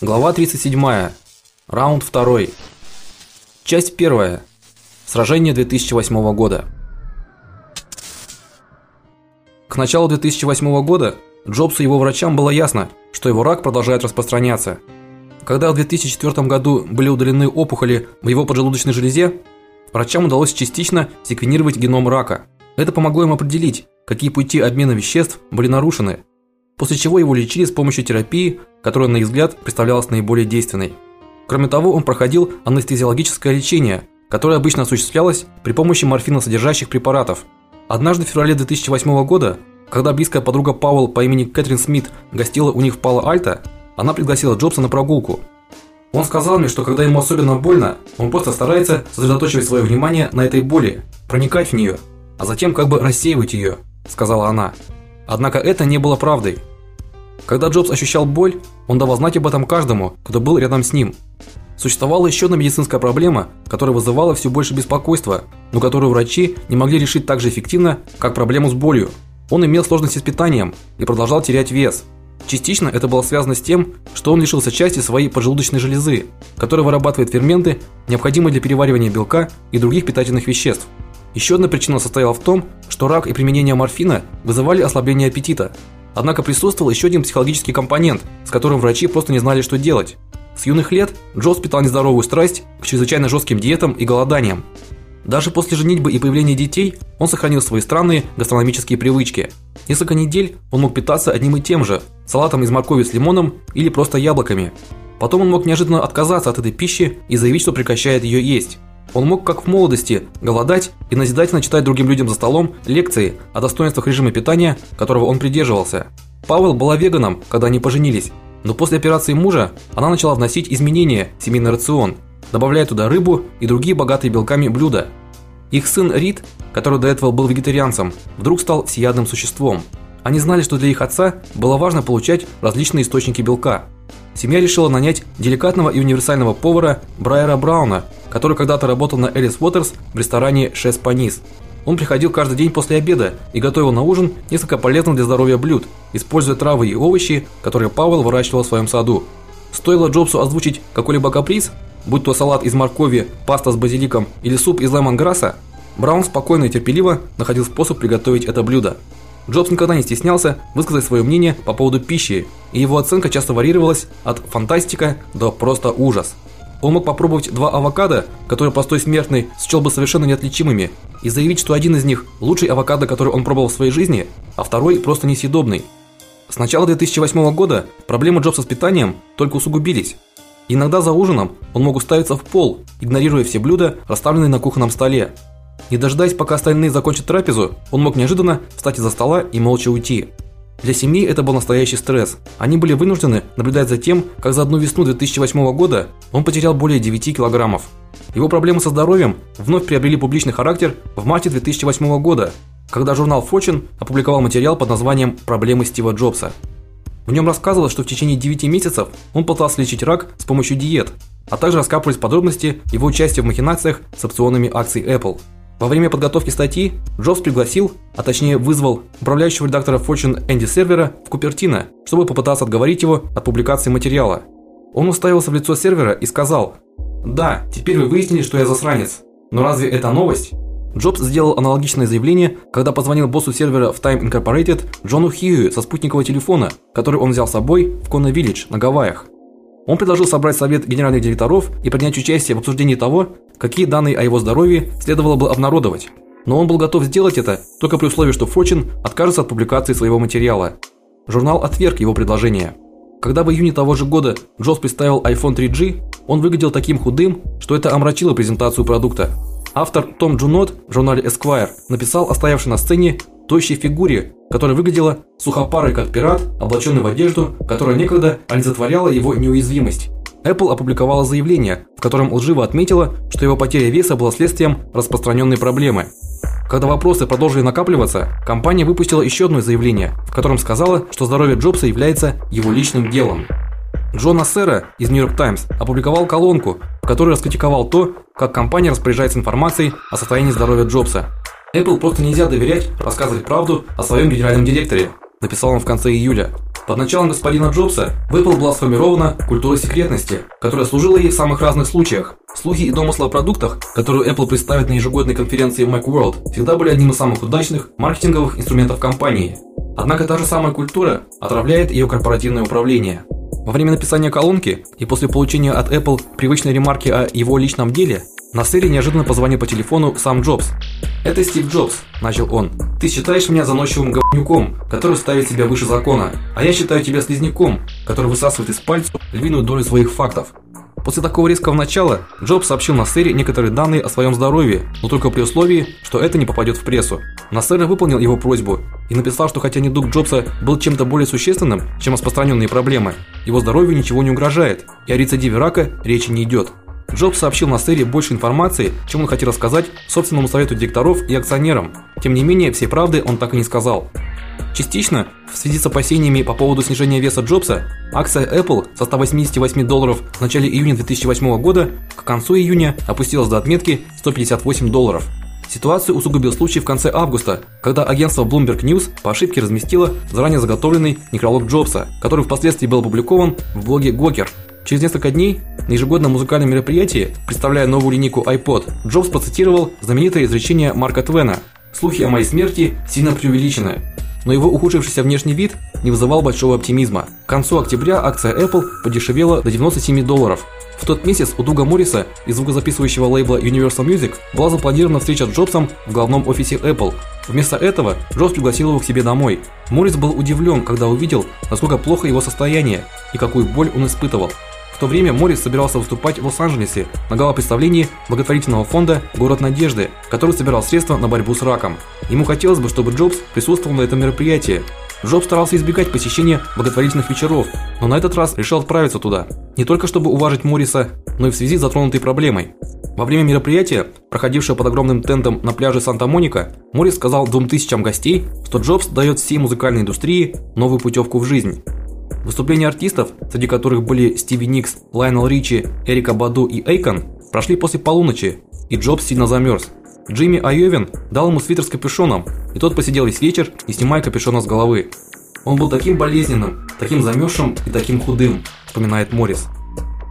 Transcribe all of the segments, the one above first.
Глава 37. Раунд 2. Часть 1. Сражение 2008 года. К началу 2008 года Джобсу и его врачам было ясно, что его рак продолжает распространяться. Когда в 2004 году были удалены опухоли в его поджелудочной железе, врачам удалось частично секвенировать геном рака. Это помогло им определить, какие пути обмена веществ были нарушены после чего его лечили с помощью терапии, которая на их взгляд представлялась наиболее действенной. Кроме того, он проходил анестезиологическое лечение, которое обычно осуществлялось при помощи морфиносодержащих препаратов. Однажды в феврале 2008 года, когда близкая подруга Пауэлл по имени Кэтрин Смит гостила у них в Пало-Альто, она пригласила Джобса на прогулку. Он сказал мне, что когда ему особенно больно, он просто старается сосредоточивать свое внимание на этой боли, проникать в нее, а затем как бы рассеивать ее, сказала она. Однако это не было правдой. Когда Джобс ощущал боль, он давал знать об этом каждому, кто был рядом с ним. Существовала еще одна медицинская проблема, которая вызывала все больше беспокойства, но которую врачи не могли решить так же эффективно, как проблему с болью. Он имел сложности с питанием и продолжал терять вес. Частично это было связано с тем, что он лишился части своей поджелудочной железы, которая вырабатывает ферменты, необходимые для переваривания белка и других питательных веществ. Еще одна причина состояла в том, что рак и применение морфина вызывали ослабление аппетита. Однако присутствовал еще один психологический компонент, с которым врачи просто не знали, что делать. С юных лет Джо питал нездоровую страсть к чрезвычайно жестким диетам и голоданиям. Даже после женитьбы и появления детей он сохранил свои странные гастрономические привычки. Несколько недель он мог питаться одним и тем же – салатом из моркови с лимоном или просто яблоками. Потом он мог неожиданно отказаться от этой пищи и заявить, что прекращает ее есть. Он мог, как в молодости, голодать и назидательно читать другим людям за столом лекции о достоинствах режима питания, которого он придерживался. Пауэлл была веганом, когда они поженились, но после операции мужа она начала вносить изменения в семейный рацион, добавляя туда рыбу и другие богатые белками блюда. Их сын Рид, который до этого был вегетарианцем, вдруг стал всеядным существом. Они знали, что для их отца было важно получать различные источники белка. Семья решила нанять деликатного и универсального повара Брайера Брауна, который когда-то работал на Элис Уотерс в ресторане Шес Панис. Он приходил каждый день после обеда и готовил на ужин несколько полезных для здоровья блюд, используя травы и овощи, которые Пауэлл выращивал в своем саду. Стоило Джобсу озвучить какой-либо каприз, будь то салат из моркови, паста с базиликом или суп из лемонграсса, Браун спокойно и терпеливо находил способ приготовить это блюдо. Джобс никогда не стеснялся высказать свое мнение по поводу пищи, и его оценка часто варьировалась от фантастика до просто ужас. Он мог попробовать два авокадо, которые простой смертный счел бы совершенно неотличимыми, и заявить, что один из них лучший авокадо, который он пробовал в своей жизни, а второй просто несъедобный. С начала 2008 года проблемы Джобса с питанием только усугубились. Иногда за ужином он мог уставиться в пол, игнорируя все блюда, расставленные на кухонном столе. Не дожидаясь, пока остальные закончат трапезу, он мог неожиданно встать из-за стола и молча уйти. Для семьи это был настоящий стресс. Они были вынуждены наблюдать за тем, как за одну весну 2008 года он потерял более 9 килограммов. Его проблемы со здоровьем вновь приобрели публичный характер в марте 2008 года, когда журнал Fortune опубликовал материал под названием Проблемы Стива Джобса. В нем рассказывалось, что в течение 9 месяцев он пытался лечить рак с помощью диет, а также раскапывались подробности его участия в махинациях с опционами акций Apple. Во время подготовки статьи Джобс пригласил, а точнее вызвал управляющего редактора Fortune Энди Сервера в Купертино, чтобы попытаться отговорить его от публикации материала. Он уставился в лицо сервера и сказал: "Да, теперь вы выяснили, что я засранец. Но разве это новость?" Джобс сделал аналогичное заявление, когда позвонил боссу сервера в Time Incorporated Джону Хьюи со спутникового телефона, который он взял с собой в Кона-Виллидж на Гавайях. Он предложил собрать совет генеральных директоров и принять участие в обсуждении того, какие данные о его здоровье следовало бы обнародовать. Но он был готов сделать это только при условии, что Fortune откажется от публикации своего материала. Журнал отверг его предложение. Когда в июне того же года Джобс представил iPhone 3G, он выглядел таким худым, что это омрачило презентацию продукта. Автор Том Джунот в журнале Esquire написал о стоявшей на сцене тощей фигуре, которая выглядела сухопарой как пират, облаченный в одежду, которая некогда олицетворяла его неуязвимость. Apple опубликовала заявление, в котором лживо отметила, что его потеря веса была следствием распространенной проблемы. Когда вопросы продолжили накапливаться, компания выпустила еще одно заявление, в котором сказала, что здоровье Джобса является его личным делом. Джон Ассера из New York Times опубликовал колонку, в которой раскритиковал то, как компания распоряжается информацией о состоянии здоровья Джобса. Apple просто нельзя доверять рассказывать правду о своем генеральном директоре, написал он в конце июля. Под началом господина Джобса в Apple была сформирована культура секретности, которая служила ей в самых разных случаях. Слухи и домыслы о продуктах, которые Apple представит на ежегодной конференции Macworld, всегда были одним из самых удачных маркетинговых инструментов компании. Однако та же самая культура отравляет ее корпоративное управление. Во время написания колонки и после получения от Apple привычной ремарки о его личном деле, Нассери неожиданно позвонил по телефону сам Джобс. "Это Стив Джобс", начал он. "Ты считаешь меня заносчивым говнюком, который ставит себя выше закона, а я считаю тебя слизняком, который высасывает из пальцев львиную долю своих фактов". После такого резкого начала Джобс сообщил Нассери некоторые данные о своем здоровье, но только при условии, что это не попадет в прессу. Нассер выполнил его просьбу и написал, что хотя недуг Джобса был чем-то более существенным, чем распространенные проблемы, его здоровью ничего не угрожает, и о рецидиве рака речи не идет. Джобс сообщил на Нассери больше информации, чем он хотел рассказать собственному совету директоров и акционерам. Тем не менее, всей правды он так и не сказал. Частично, в связи с опасениями по поводу снижения веса Джобса, акция Apple со 188 долларов в начале июня 2008 года к концу июня опустилась до отметки 158 долларов. Ситуацию усугубил случай в конце августа, когда агентство Bloomberg News по ошибке разместило заранее заготовленный некролог Джобса, который впоследствии был опубликован в блоге Gawker. Через несколько дней на ежегодном музыкальном мероприятии, представляя новую линейку iPod, Джобс процитировал знаменитое изречение Марка Твена: "Слухи о моей смерти сильно преувеличены". Но его ухудшившийся внешний вид не вызывал большого оптимизма. К концу октября акция Apple подешевела до 97 долларов. В тот месяц у Дуга Морриса из звукозаписывающего лейбла Universal Music была запланирована встреча с Джобсом в главном офисе Apple. Вместо этого Джобс пригласил его к себе домой. Моррис был удивлен, когда увидел, насколько плохо его состояние и какую боль он испытывал. То время Моррис собирался выступать в Лос-Анджелесе на гала-представлении благотворительного фонда Город надежды, который собирал средства на борьбу с раком. Ему хотелось бы, чтобы Джобс присутствовал на этом мероприятии. Джобс старался избегать посещения благотворительных вечеров, но на этот раз решил отправиться туда, не только чтобы уважить Морриса, но и в связи с затронутой проблемой. Во время мероприятия, проходившего под огромным тентом на пляже Санта-Моника, Моррис сказал двум тысячам гостей, что Джобс дает всей музыкальной индустрии новую путевку в жизнь. Выступления артистов, среди которых были Стиви Никс, Лайонел Ричи, Эрика Баду и Эйкон, прошли после полуночи, и Джобс сильно замерз. Джимми Айовин дал ему свитер с капюшоном, и тот посидел весь вечер, не снимая капюшона с головы. Он был таким болезненным, таким замерзшим и таким худым, вспоминает Моррис.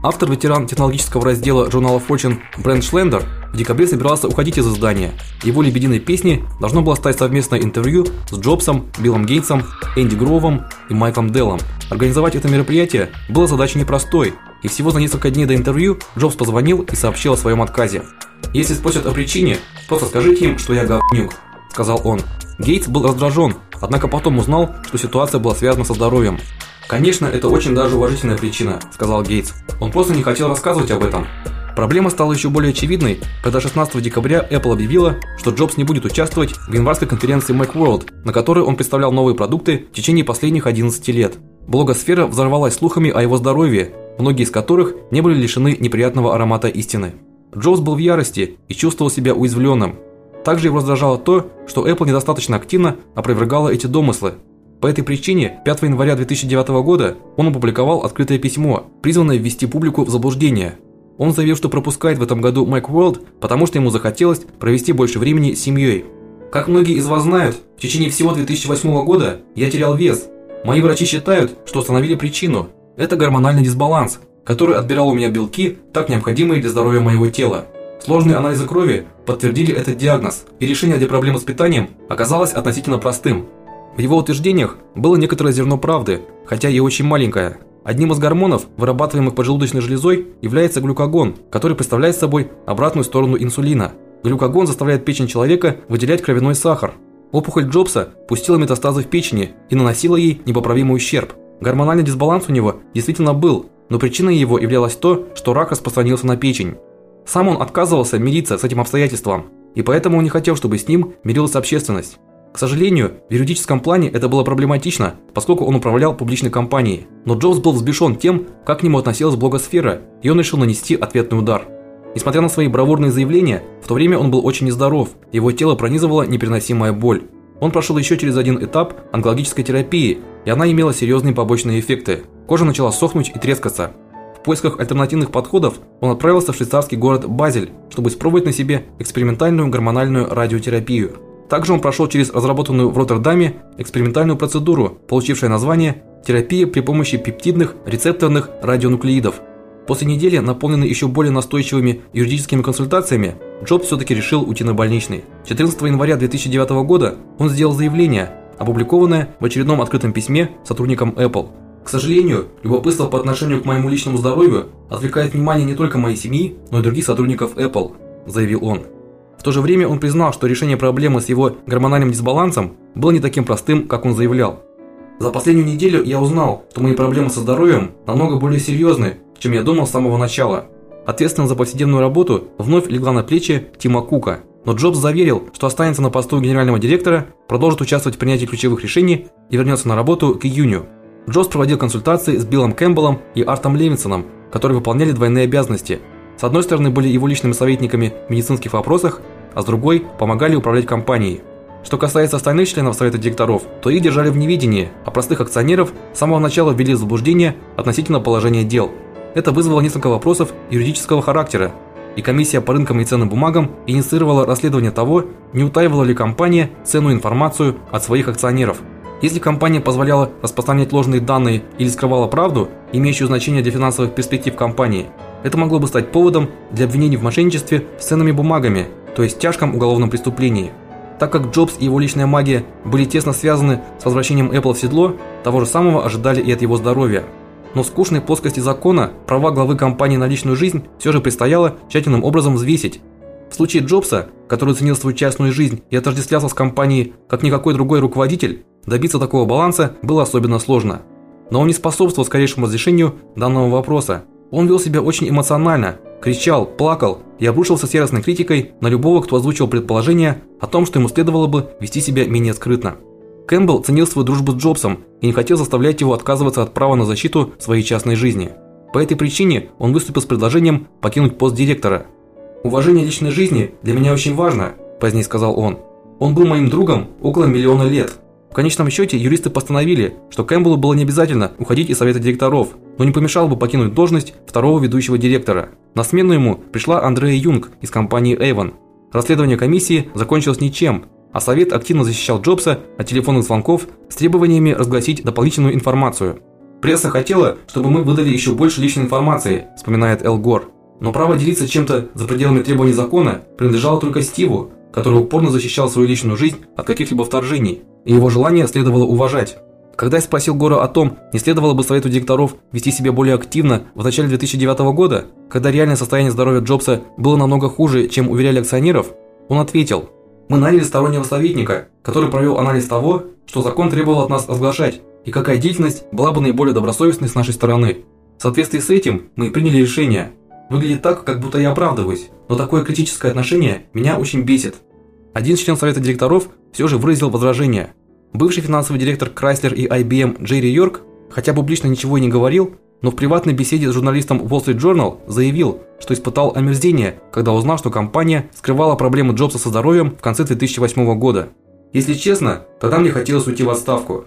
Автор-ветеран технологического раздела журнала Fortune Брэнд Шлендер в декабре собирался уходить из издания. Его лебединой песней должно было стать совместное интервью с Джобсом, Биллом Гейтсом, Энди Гровом и Майклом Деллом. Организовать это мероприятие было задачей непростой, и всего за несколько дней до интервью Джобс позвонил и сообщил о своем отказе. Если спросят о причине, просто скажите им, что я говнюк, сказал он. Гейтс был раздражен, однако потом узнал, что ситуация была связана со здоровьем. Конечно, это очень даже уважительная причина, сказал Гейтс. Он просто не хотел рассказывать об этом. Проблема стала еще более очевидной, когда 16 декабря Apple объявила, что Джобс не будет участвовать в январской конференции Macworld, на которой он представлял новые продукты в течение последних 11 лет. Блогосфера взорвалась слухами о его здоровье, многие из которых не были лишены неприятного аромата истины. Джобс был в ярости и чувствовал себя уязвленным. Также его раздражало то, что Apple недостаточно активно опровергала эти домыслы, по этой причине 5 января 2009 года он опубликовал открытое письмо, призванное ввести публику в заблуждение. Он заявил, что пропускает в этом году Macworld, потому что ему захотелось провести больше времени с семьей. Как многие из вас знают, в течение всего 2008 года я терял вес. Мои врачи считают, что установили причину. Это гормональный дисбаланс, который отбирал у меня белки, так необходимые для здоровья моего тела. Сложные анализы крови подтвердили этот диагноз, и решение для проблемы с питанием оказалось относительно простым. В его утверждениях было некоторое зерно правды, хотя и очень маленькое. Одним из гормонов, вырабатываемых поджелудочной железой, является глюкагон, который представляет собой обратную сторону инсулина. Глюкагон заставляет печень человека выделять кровяной сахар. Опухоль Джобса пустила метастазы в печени и наносила ей непоправимый ущерб. Гормональный дисбаланс у него действительно был, но причиной его являлось то, что рак распространился на печень. Сам он отказывался мириться с этим обстоятельством, и поэтому он не хотел, чтобы с ним мирилась общественность. К сожалению, в юридическом плане это было проблематично, поскольку он управлял публичной компанией. Но Джобс был взбешен тем, как к нему относилась блогосфера, и он решил нанести ответный удар. Несмотря на свои бравурные заявления, в то время он был очень нездоров, его тело пронизывала непереносимая боль. Он прошел еще через один этап онкологической терапии, и она имела серьезные побочные эффекты. Кожа начала сохнуть и трескаться. В поисках альтернативных подходов он отправился в швейцарский город Базель, чтобы испробовать на себе экспериментальную гормональную радиотерапию. Также он прошел через разработанную в Роттердаме экспериментальную процедуру, получившую название терапия при помощи пептидных рецепторных радионуклеидов. После недели, наполненной еще более настойчивыми юридическими консультациями, Джобс все таки решил уйти на больничный. 14 января 2009 года он сделал заявление, опубликованное в очередном открытом письме сотрудникам Apple. К сожалению, любопытство по отношению к моему личному здоровью отвлекает внимание не только моей семьи, но и других сотрудников Apple, заявил он. То же время он признал, что решение проблемы с его гормональным дисбалансом было не таким простым, как он заявлял. За последнюю неделю я узнал, что мои проблемы со здоровьем намного более серьезны, чем я думал с самого начала. Ответственность за повседневную работу вновь легла на плечи Тима Кука, но Джобс заверил, что останется на посту генерального директора, продолжит участвовать в принятии ключевых решений и вернется на работу к июню. Джобс проводил консультации с Биллом Кэмпбеллом и Артом Левинсоном, которые выполняли двойные обязанности. С одной стороны, были его личными советниками в медицинских вопросах, а с другой помогали управлять компанией. Что касается остальных членов совета директоров, то их держали в невидении, а простых акционеров с самого начала ввели в заблуждение относительно положения дел. Это вызвало несколько вопросов юридического характера, и комиссия по рынкам и ценным бумагам инициировала расследование того, не утаивала ли компания ценную информацию от своих акционеров. Если компания позволяла распространять ложные данные или скрывала правду, имеющую значение для финансовых перспектив компании, это могло бы стать поводом для обвинений в мошенничестве с ценными бумагами, то есть тяжком уголовном преступлении. Так как Джобс и его личная магия были тесно связаны с возвращением Apple в седло, того же самого ожидали и от его здоровья. Но в скучной плоскости закона права главы компании на личную жизнь все же предстояло тщательным образом взвесить. В случае Джобса, который ценил свою частную жизнь и отождествлялся с компанией как никакой другой руководитель, добиться такого баланса было особенно сложно. Но он не способствовал скорейшему разрешению данного вопроса. Он вел себя очень эмоционально, кричал, плакал и обрушился с яростной критикой на любого, кто озвучил предположение о том, что ему следовало бы вести себя менее скрытно. Кэмпбелл ценил свою дружбу с Джобсом и не хотел заставлять его отказываться от права на защиту своей частной жизни. По этой причине он выступил с предложением покинуть пост директора. Уважение личной жизни для меня очень важно, позднее сказал он. Он был моим другом около миллиона лет. В конечном счете юристы постановили, что Кэмпбеллу было не обязательно уходить из совета директоров, но не помешало бы покинуть должность второго ведущего директора. На смену ему пришла Андрея Юнг из компании Avon. Расследование комиссии закончилось ничем, а совет активно защищал Джобса от телефонных звонков с требованиями разгласить дополнительную информацию. Пресса хотела, чтобы мы выдали еще больше личной информации, вспоминает Эл Гор. Но право делиться чем-то за пределами требований закона принадлежало только Стиву, который упорно защищал свою личную жизнь от каких-либо вторжений, и его желание следовало уважать. Когда я спросил Гора о том, не следовало бы совету директоров вести себя более активно в начале 2009 года, когда реальное состояние здоровья Джобса было намного хуже, чем уверяли акционеров, он ответил: "Мы наняли стороннего советника, который провел анализ того, что закон требовал от нас разглашать, и какая деятельность была бы наиболее добросовестной с нашей стороны. В соответствии с этим мы приняли решение. Выглядит так, как будто я оправдываюсь, но такое критическое отношение меня очень бесит. Один член совета директоров все же выразил возражение. Бывший финансовый директор Chrysler и IBM Джерри Йорк, хотя публично ничего и не говорил, но в приватной беседе с журналистом Wall Street Journal заявил, что испытал омерзение, когда узнал, что компания скрывала проблемы Джобса со здоровьем в конце 2008 года. Если честно, тогда мне хотелось уйти в отставку.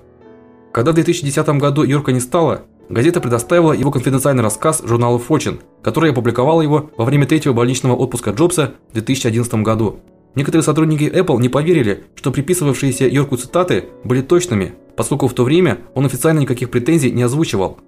Когда в 2010 году Йорка не стало, газета предоставила его конфиденциальный рассказ журналу Fortune, который опубликовал его во время третьего больничного отпуска Джобса в 2011 году. Некоторые сотрудники Apple не поверили, что приписывавшиеся Йорку цитаты были точными, поскольку в то время он официально никаких претензий не озвучивал.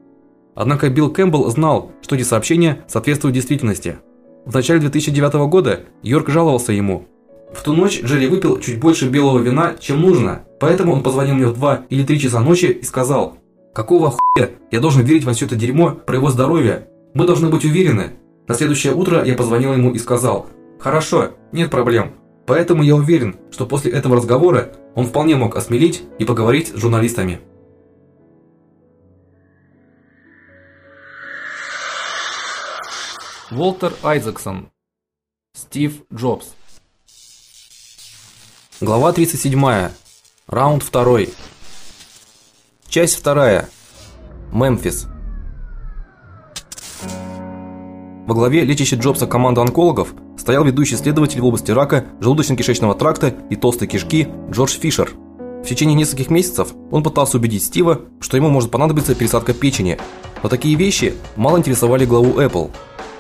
Однако Билл Кэмпбелл знал, что эти сообщения соответствуют действительности. В начале 2009 года Йорк жаловался ему. В ту ночь Джерри выпил чуть больше белого вина, чем нужно, поэтому он позвонил мне в 2 или 3 часа ночи и сказал: "Какого хуя я должен верить во все это дерьмо про его здоровье? Мы должны быть уверены". На следующее утро я позвонил ему и сказал: "Хорошо, нет проблем. Поэтому я уверен, что после этого разговора он вполне мог осмелить и поговорить с журналистами". Волтер Айзексон. Стив Джобс. Глава 37. Раунд 2. Часть 2. Мемфис. Во главе лечащей Джобса команды онкологов стоял ведущий исследователь в области рака желудочно-кишечного тракта и толстой кишки Джордж Фишер. В течение нескольких месяцев он пытался убедить Стива, что ему может понадобиться пересадка печени. Но такие вещи мало интересовали главу Apple.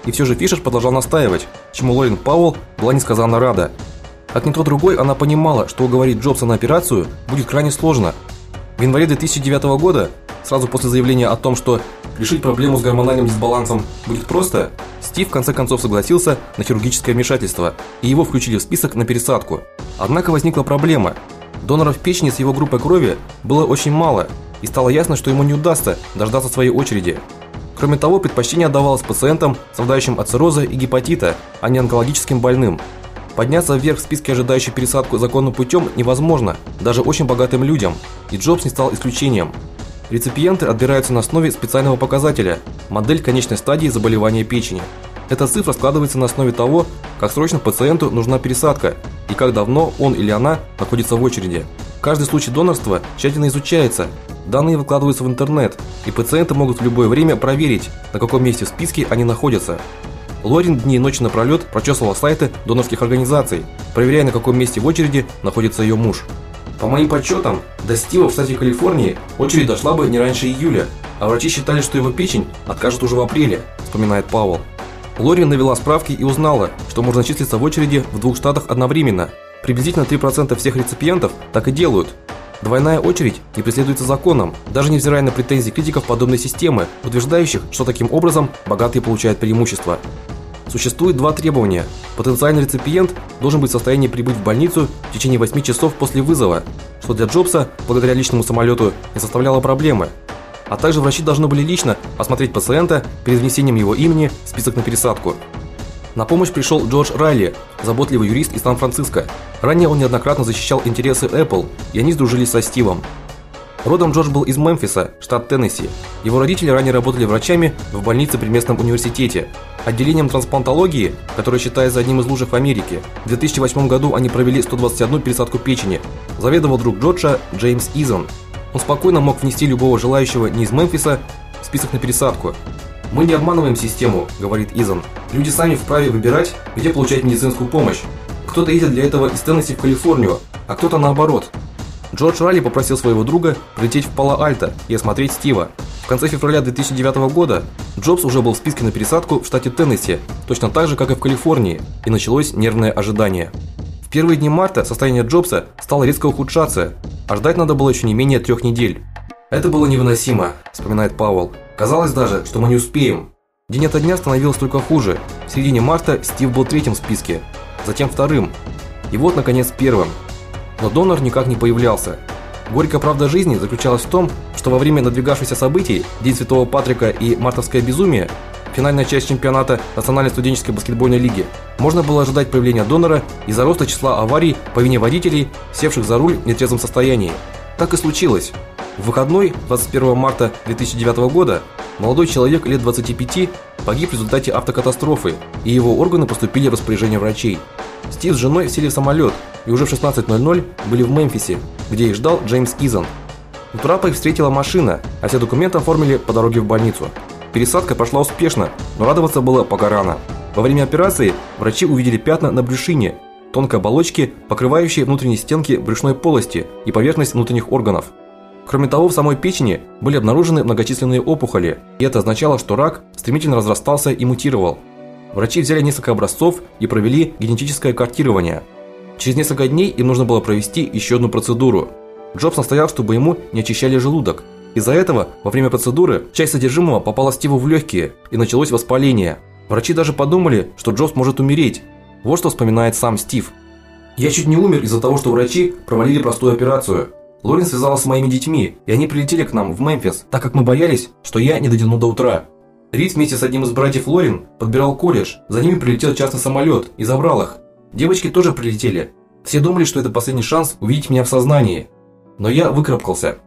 И все же Фишер продолжал настаивать, чему Лорен Пауэлл была несказанно рада. Как никто другой, она понимала, что уговорить Джобса на операцию будет крайне сложно. В январе 2009 года, сразу после заявления о том, что решить проблему с гормональным дисбалансом будет просто, Стив в конце концов согласился на хирургическое вмешательство, и его включили в список на пересадку. Однако возникла проблема. Доноров печени с его группой крови было очень мало, и стало ясно, что ему не удастся дождаться своей очереди. Кроме того, предпочтение отдавалось пациентам, страдающим от цирроза и гепатита, а не онкологическим больным. Подняться вверх в списке ожидающих пересадку законным путем невозможно, даже очень богатым людям, и Джобс не стал исключением. Реципиенты отбираются на основе специального показателя модель конечной стадии заболевания печени. Эта цифра складывается на основе того, как срочно пациенту нужна пересадка и как давно он или она находится в очереди. Каждый случай донорства тщательно изучается. Данные выкладываются в интернет, и пациенты могут в любое время проверить, на каком месте в списке они находятся. Лорин дни и ночи напролет прочесывала сайты донорских организаций, проверяя, на каком месте в очереди находится ее муж. По моим подсчетам, до Стива в штате Калифорнии очередь дошла бы не раньше июля, а врачи считали, что его печень откажет уже в апреле, вспоминает Пауэлл. Лорин навела справки и узнала, что можно числиться в очереди в двух штатах одновременно. Приблизительно 3% всех реципиентов так и делают. Двойная очередь не преследуется законом, даже невзирая на претензии критиков подобной системы, утверждающих, что таким образом богатые получают преимущество. Существует два требования. Потенциальный реципиент должен быть в состоянии прибыть в больницу в течение 8 часов после вызова, что для Джобса, благодаря личному самолету, не составляло проблемы. А также врачи должны были лично осмотреть пациента перед внесением его имени в список на пересадку. На помощь пришел Джордж Райли, заботливый юрист из Сан-Франциско. Ранее он неоднократно защищал интересы Apple, и они сдружились со Стивом. Родом Джордж был из Мемфиса, штат Теннесси. Его родители ранее работали врачами в больнице при местном университете. Отделением трансплантологии, которое считается одним из лучших в Америке, в 2008 году они провели 121 пересадку печени. Заведовал друг Джорджа Джеймс Изон. Он спокойно мог внести любого желающего не из Мемфиса в список на пересадку. Мы не обманываем систему, говорит Изон. Люди сами вправе выбирать, где получать медицинскую помощь. Кто-то едет для этого из Теннесси в Калифорнию, а кто-то наоборот. Джордж Ралли попросил своего друга прилететь в Пало-Альто и осмотреть Стива. В конце февраля 2009 года Джобс уже был в списке на пересадку в штате Теннесси, точно так же, как и в Калифорнии, и началось нервное ожидание. В первые дни марта состояние Джобса стало резко ухудшаться, а ждать надо было еще не менее трех недель. Это было невыносимо, вспоминает Пауэлл. Казалось даже, что мы не успеем. День ото дня становилось только хуже. В середине марта Стив был третьим в списке, затем вторым. И вот наконец первым. Но донор никак не появлялся. Горькая правда жизни заключалась в том, что во время надвигавшихся событий, День Святого Патрика и Мартовское безумие, финальная часть чемпионата Национальной студенческой баскетбольной лиги, можно было ожидать появления донора из-за роста числа аварий по вине водителей, севших за руль в нетрезвом состоянии. Так и случилось. В выходной 21 марта 2009 года молодой человек лет 25 погиб в результате автокатастрофы, и его органы поступили в распоряжение врачей. Стив с женой сели в самолет и уже в 16:00 были в Мемфисе, где их ждал Джеймс Изон. У трапа их встретила машина, а все документы оформили по дороге в больницу. Пересадка прошла успешно, но радоваться было пока рано. Во время операции врачи увидели пятна на брюшине, тонкой оболочке, покрывающей внутренние стенки брюшной полости и поверхность внутренних органов. Кроме того, в самой печени были обнаружены многочисленные опухоли, и это означало, что рак стремительно разрастался и мутировал. Врачи взяли несколько образцов и провели генетическое картирование. Через несколько дней им нужно было провести еще одну процедуру. Джобс настоял, чтобы ему не очищали желудок. Из-за этого во время процедуры часть содержимого попала Стиву в легкие, и началось воспаление. Врачи даже подумали, что Джобс может умереть. Вот что вспоминает сам Стив. Я чуть не умер из-за того, что врачи провалили простую операцию. Лорен связалась с моими детьми, и они прилетели к нам в Мемфис, так как мы боялись, что я не дотяну до утра. Рид вместе с одним из братьев Лорен подбирал колледж. За ними прилетел частный самолет и забрал их. Девочки тоже прилетели. Все думали, что это последний шанс увидеть меня в сознании. Но я выкарабкался.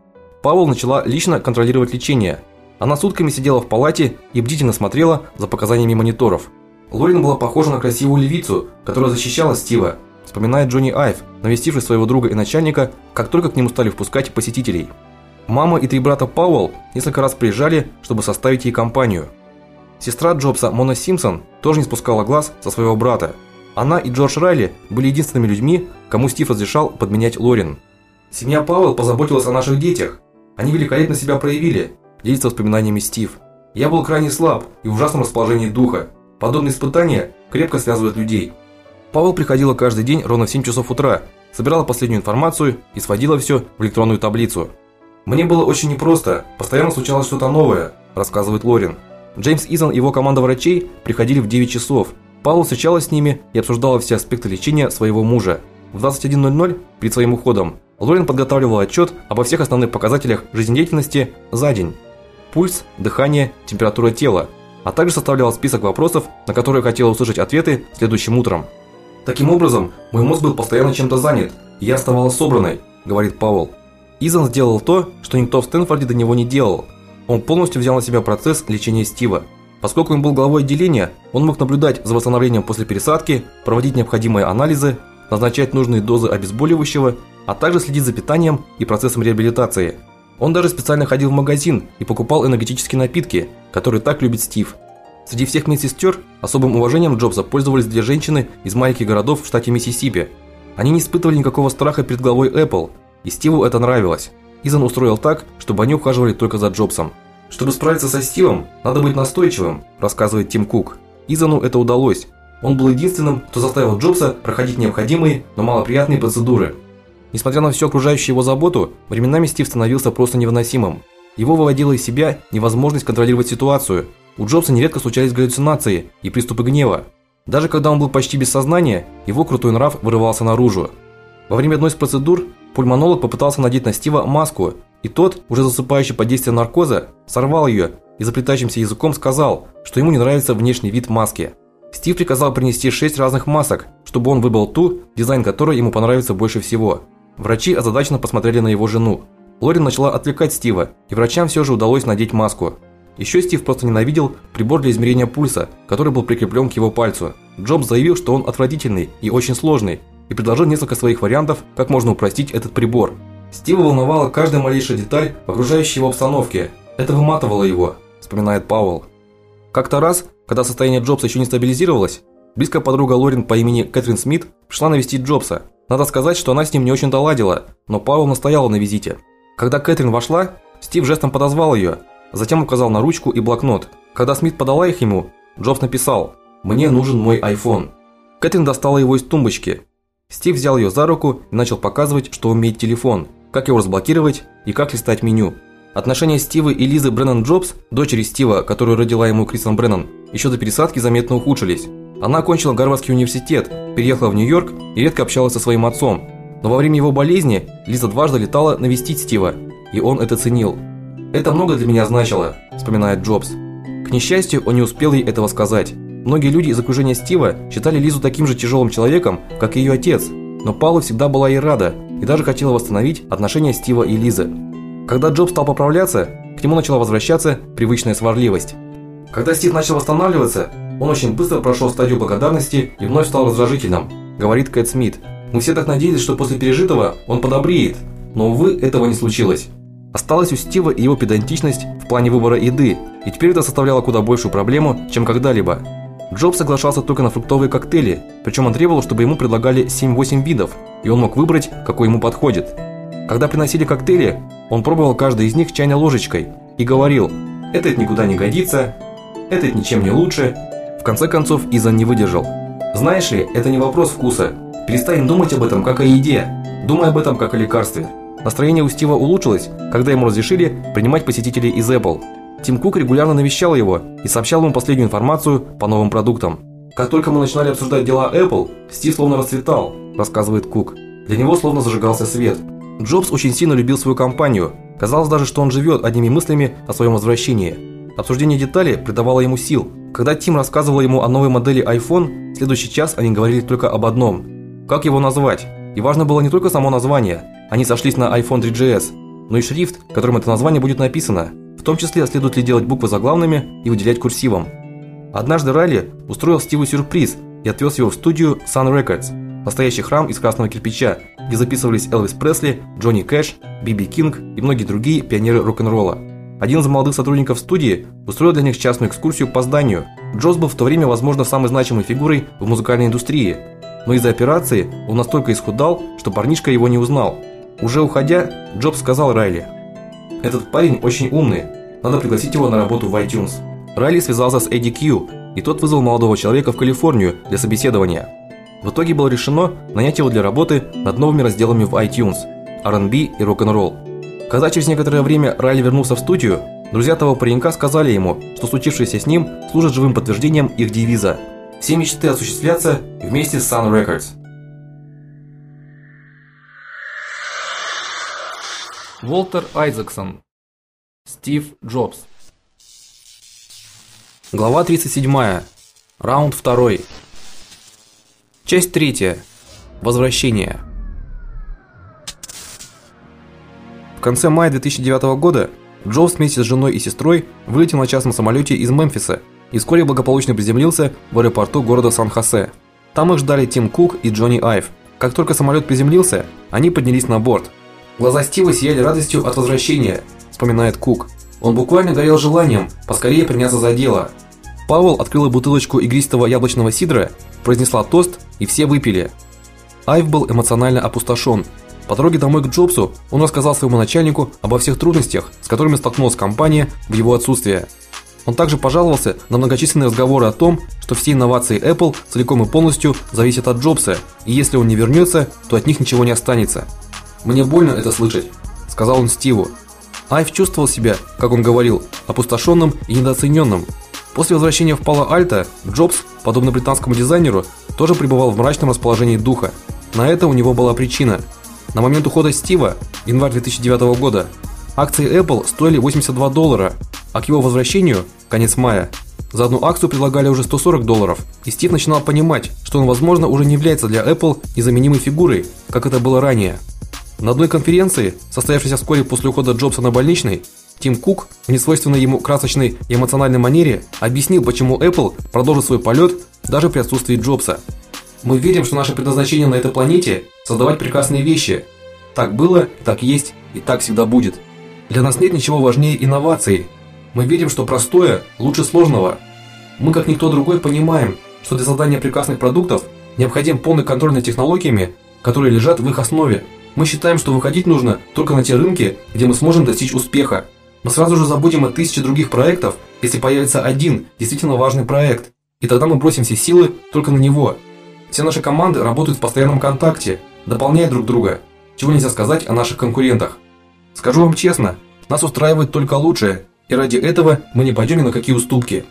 Павел начала лично контролировать лечение. Она сутками сидела в палате и бдительно смотрела за показаниями мониторов. Лорен была похожа на красивую левицу, которая защищала Стива, вспоминает Джонни Айв, навестивший своего друга и начальника, как только к нему стали впускать посетителей. Мама и три брата Пауэлл несколько раз приезжали, чтобы составить ей компанию. Сестра Джобса, Мона Симпсон, тоже не спускала глаз со своего брата. Она и Джордж Райли были единственными людьми, кому Стив разрешал подменять Лорин. Семья Пауэлл позаботилась о наших детях. Они великолепно себя проявили, делится воспоминаниями Стив. Я был крайне слаб и в ужасном расположении духа. Подобные испытания крепко связывают людей. Павел приходила каждый день ровно в 7 часов утра, собирала последнюю информацию и сводила все в электронную таблицу. Мне было очень непросто, постоянно случалось что-то новое, рассказывает Лорин. Джеймс Изон и его команда врачей приходили в 9 часов. Павел встречалась с ними и обсуждала все аспекты лечения своего мужа. В 21:00 перед своим уходом Лорин подготавливала отчет обо всех основных показателях жизнедеятельности за день: пульс, дыхание, температура тела, а также составляла список вопросов, на которые хотела услышать ответы следующим утром. Таким образом, мой мозг был постоянно чем-то занят, и я оставалась собранной, говорит Пауэлл. Изан сделал то, что никто в Стэнфорде до него не делал. Он полностью взял на себя процесс лечения Стива. Поскольку он был главой отделения, он мог наблюдать за восстановлением после пересадки, проводить необходимые анализы, назначать нужные дозы обезболивающего, а также следить за питанием и процессом реабилитации. Он даже специально ходил в магазин и покупал энергетические напитки, которые так любит Стив. Среди всех медсестер особым уважением Джобса пользовались две женщины из маленьких городов в штате Миссисипи. Они не испытывали никакого страха перед главой Apple, и Стиву это нравилось. Изан устроил так, чтобы они ухаживали только за Джобсом. Чтобы справиться со Стивом, надо быть настойчивым, рассказывает Тим Кук. Изану это удалось. Он был единственным, кто заставил Джобса проходить необходимые, но малоприятные процедуры. Несмотря на всю окружающую его заботу, временами Стив становился просто невыносимым. Его выводила из себя невозможность контролировать ситуацию. У Джобса нередко случались галлюцинации и приступы гнева. Даже когда он был почти без сознания, его крутой нрав вырывался наружу. Во время одной из процедур пульмонолог попытался надеть на Стива маску, и тот, уже засыпающий под действием наркоза, сорвал ее и заплетающимся языком сказал, что ему не нравится внешний вид маски. Стив приказал принести шесть разных масок, чтобы он выбрал ту, дизайн которой ему понравится больше всего. Врачи озадаченно посмотрели на его жену. Лорин начала отвлекать Стива, и врачам все же удалось надеть маску. Еще Стив просто ненавидел прибор для измерения пульса, который был прикреплен к его пальцу. Джобс заявил, что он отвратительный и очень сложный, и предложил несколько своих вариантов, как можно упростить этот прибор. Стива волновала каждая малейшая деталь в окружающей его обстановке. Это выматывало его, вспоминает Пауэлл. Как-то раз, когда состояние Джобса еще не стабилизировалось, близкая подруга Лорин по имени Кэтрин Смит пришла навестить Джобса. Надо сказать, что она с ним не очень-то ладила, но Пауэлл настояла на визите. Когда Кэтрин вошла, Стив жестом подозвал ее, затем указал на ручку и блокнот. Когда Смит подала их ему, Джобс написал: "Мне нужен мой iPhone". Кэтрин достала его из тумбочки. Стив взял ее за руку и начал показывать, что умеет телефон, как его разблокировать и как листать меню. Отношения Стива и Лизы Бреннан Джобс, дочери Стива, которую родила ему Крисон Бреннан, еще до пересадки заметно ухудшились. Она окончила Гарвардский университет, переехала в Нью-Йорк и редко общалась со своим отцом. Но во время его болезни Лиза дважды летала навестить Стива, и он это ценил. Это много для меня значило, вспоминает Джобс. К несчастью, он не успел ей этого сказать. Многие люди из окружения Стива считали Лизу таким же тяжелым человеком, как и ее отец, но Паула всегда была ей рада и даже хотела восстановить отношения Стива и Лизы. Когда Джобс стал поправляться, к нему начала возвращаться привычная сварливость. Когда Стив начал восстанавливаться, он очень быстро прошел стадию благодарности и вновь стал раздражительным, говорит Кэт Смит. Мы все так надеялись, что после пережитого он подобреет, но увы, этого не случилось. Осталась у Стива и его педантичность в плане выбора еды, и теперь это составляло куда большую проблему, чем когда-либо. Джобс соглашался только на фруктовые коктейли, причем он требовал, чтобы ему предлагали 7-8 видов, и он мог выбрать, какой ему подходит. Когда приносили коктейли, он пробовал каждый из них чайной ложечкой и говорил: "Этот никуда не годится, этот ничем не лучше, в конце концов, Изан не выдержал. Знаешь ли, это не вопрос вкуса. Перестань думать об этом как о еде. Думай об этом как о лекарстве. Настроение у Стива улучшилось, когда ему разрешили принимать посетителей из Apple. Тим Кук регулярно навещал его и сообщал ему последнюю информацию по новым продуктам. Как только мы начинали обсуждать дела Apple, Стив словно расцветал, рассказывает Кук. Для него словно зажигался свет. Джобс очень сильно любил свою компанию. Казалось даже, что он живет одними мыслями о своем возвращении. Обсуждение деталей придавало ему сил. Когда Тим рассказывал ему о новой модели iPhone, следующий час они говорили только об одном как его назвать. И важно было не только само название. Они сошлись на iPhone 3GS, но и шрифт, которым это название будет написано. В том числе следует ли делать буквы заглавными и выделять курсивом. Однажды Райли устроил Стиву сюрприз и отвез его в студию Sun Records, настоящий храм из красного кирпича, где записывались Элвис Пресли, Джонни Кэш, Биби Кинг и многие другие пионеры рок-н-ролла. Один из молодых сотрудников студии устроил для них частную экскурсию по зданию. Джос был в то время, возможно, самой значимой фигурой в музыкальной индустрии, но из-за операции он настолько исхудал, что парнишка его не узнал. Уже уходя, Джобс сказал Райли: "Этот парень очень умный. Надо пригласить его на работу в iTunes". Райли связался с Эдди Кью, и тот вызвал молодого человека в Калифорнию для собеседования. В итоге было решено нанять его для работы над новыми разделами в iTunes R&B и рок-н-ролл. Когда через некоторое время Райли вернулся в студию, друзья того паренька сказали ему, что случившееся с ним служит живым подтверждением их девиза: все мечты осуществляться вместе с Sun Records. Волтер Айзексон. Стив Джобс. Глава 37. Раунд 2. Часть 3. Возвращение. В конце мая 2009 года Джобс вместе с женой и сестрой вылетел на частном самолете из Мемфиса и вскоре благополучно приземлился в аэропорту города Сан-Хосе. Там их ждали Тим Кук и Джонни Айв. Как только самолет приземлился, они поднялись на борт. Глаза Стива сияли радостью от возвращения, вспоминает Кук. Он буквально горел желанием поскорее приняться за дело. Пауэлл открыла бутылочку игристого яблочного сидра, произнесла тост, и все выпили. Айв был эмоционально опустошен. По дороге домой к Джобсу он рассказал своему начальнику обо всех трудностях, с которыми столкнулась компания в его отсутствие. Он также пожаловался на многочисленные разговоры о том, что все инновации Apple целиком и полностью зависят от Джобса, и если он не вернется, то от них ничего не останется. Мне больно это слышать, сказал он Стиву. Айв чувствовал себя, как он говорил, опустошенным и недооцененным. После возвращения в Пало-Альто Джобс, подобно британскому дизайнеру, тоже пребывал в мрачном расположении духа. На это у него была причина. На момент ухода Стива, январь 2009 года, акции Apple стоили 82 доллара, а к его возвращению, конец мая, за одну акцию предлагали уже 140 долларов. И Стив начинал понимать, что он, возможно, уже не является для Apple незаменимой фигурой, как это было ранее. На одной конференции, состоявшейся вскоре после ухода Джобса на больничный, Тим Кук в несвойственной ему красочной и эмоциональной манере объяснил, почему Apple продолжит свой полет даже при отсутствии Джобса. Мы верим, что наше предназначение на этой планете создавать прекрасные вещи. Так было, так есть и так всегда будет. Для нас нет ничего важнее инноваций. Мы верим, что простое лучше сложного. Мы как никто другой понимаем, что для создания прекрасных продуктов необходим полный контроль над технологиями, которые лежат в их основе. Мы считаем, что выходить нужно только на те рынки, где мы сможем достичь успеха. Мы сразу же забудем о тысяче других проектов, если появится один действительно важный проект, и тогда мы бросим все силы только на него. Все наши команды работают в постоянном контакте, дополняя друг друга. Чего нельзя сказать о наших конкурентах. Скажу вам честно, нас устраивает только лучшее, и ради этого мы не пойдем ни на какие уступки.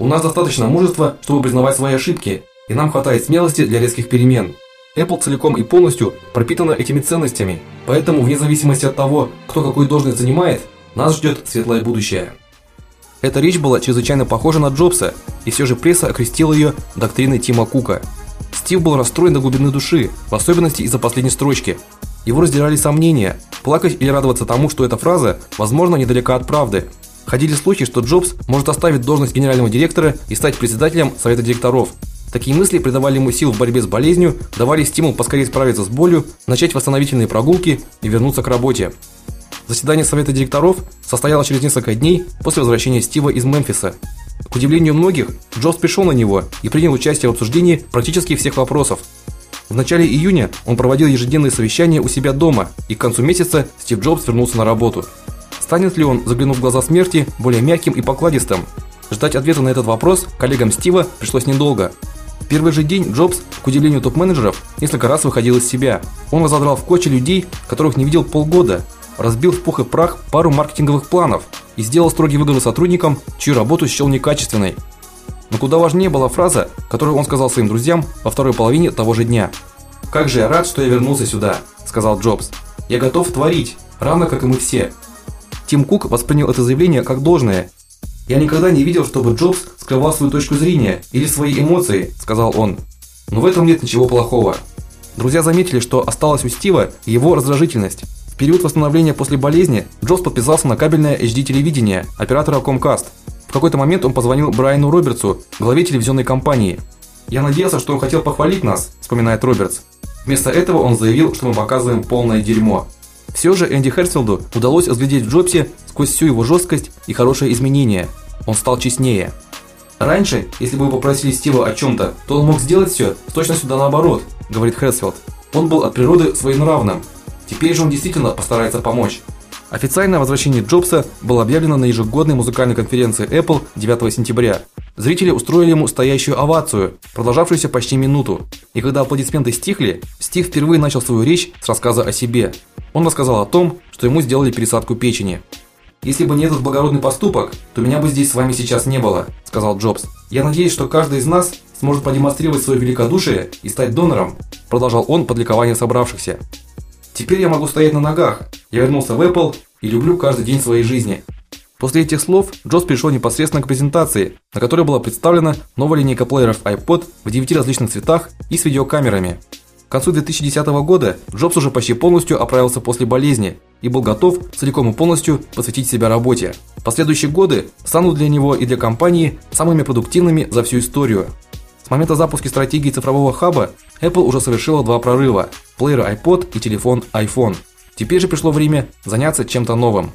У нас достаточно мужества, чтобы признавать свои ошибки, и нам хватает смелости для резких перемен. Apple целиком и полностью пропитана этими ценностями, поэтому вне зависимости от того, кто какую должность занимает, нас ждет светлое будущее. Эта речь была чрезвычайно похожа на Джобса, и все же пресса окрестила ее доктриной Тима Кука. Стив был расстроен до глубины души, в особенности из-за последней строчки. Его раздирали сомнения, плакать или радоваться тому, что эта фраза, возможно, недалека от правды. Ходили слухи, что Джобс может оставить должность генерального директора и стать председателем совета директоров. Такие мысли придавали ему сил в борьбе с болезнью, давали стимул поскорее справиться с болью, начать восстановительные прогулки и вернуться к работе. Заседание совета директоров состоялось через несколько дней после возвращения Стива из Мемфиса. К удивлению многих, Джобс пришел на него и принял участие в обсуждении практически всех вопросов. В начале июня он проводил ежедневные совещания у себя дома, и к концу месяца Стив Джобс вернулся на работу. Станет ли он, заглянув в глаза смерти, более мягким и покладистым? Ждать ответа на этот вопрос коллегам Стива пришлось недолго. В первый же день Джобс, к удивлению топ-менеджеров, несколько раз выходил из себя. Он разодрал в клочья людей, которых не видел полгода, разбил в пух и прах пару маркетинговых планов и сделал строгий выговор сотрудникам, чью работу счел некачественной. Но куда важнее была фраза, которую он сказал своим друзьям во второй половине того же дня. Как же я рад, что я вернулся сюда, сказал Джобс. Я готов творить, равно как и мы все. Тим Кук воспринял это заявление как должное. Я никогда не видел, чтобы Джобс скрывал свою точку зрения или свои эмоции, сказал он. Но в этом нет ничего плохого. Друзья заметили, что осталась у Стива его раздражительность. В период восстановления после болезни Джобс подписался на кабельное HD телевидение оператора Comcast. В какой-то момент он позвонил Брайану Робертсу, главе телевизионной компании. Я надеялся, что он хотел похвалить нас, вспоминает Робертс. Вместо этого он заявил, что мы показываем полное дерьмо. Все же Энди Херсфилду удалось разглядеть в Джобсе сквозь всю его жесткость и хорошие изменения. Он стал честнее. Раньше, если бы вы попросили Стива о чем то то он мог сделать все с точностью да наоборот, говорит Херсфилд. Он был от природы своенравным, Теперь же он действительно постарается помочь. Официальное возвращение Джобса было объявлено на ежегодной музыкальной конференции Apple 9 сентября. зрители устроили ему стоящую овацию, продолжавшуюся почти минуту. И когда аплодисменты стихли, Стив впервые начал свою речь с рассказа о себе. Он рассказал о том, что ему сделали пересадку печени. Если бы не этот благородный поступок, то меня бы здесь с вами сейчас не было, сказал Джобс. Я надеюсь, что каждый из нас сможет продемонстрировать свое великодушие и стать донором, продолжал он под ликование собравшихся. Теперь я могу стоять на ногах. Я вернулся в Apple и люблю каждый день своей жизни. После этих слов Джобс перешел непосредственно к презентации, на которой была представлена новая линейка плееров iPod в девяти различных цветах и с видеокамерами. К концу 2010 года Джобс уже почти полностью оправился после болезни и был готов целиком и полностью посвятить себя работе. Последующие годы станут для него и для компании самыми продуктивными за всю историю. С момента запуска стратегии цифрового хаба Apple уже совершила два прорыва: плеер iPod и телефон iPhone. Теперь же пришло время заняться чем-то новым.